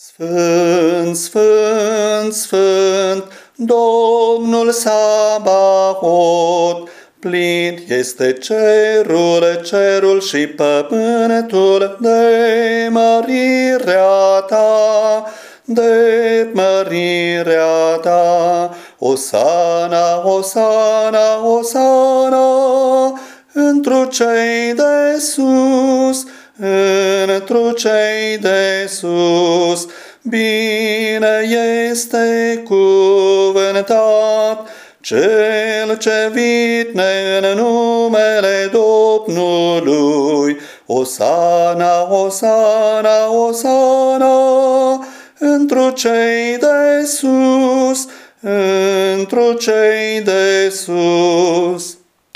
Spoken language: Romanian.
Sfânt, sfânt, sfânt, Domnul Sabaot, plin este cerul, cerul și pământul de mărirea ta, de mărirea ta. Osana, Osana, Osana, întru cei de sus, întru cei de sus, bine este cuvântat cel ce vitne în numele Domnului. Osana, Osana, Osana, întru cei de sus, întru cei de sus.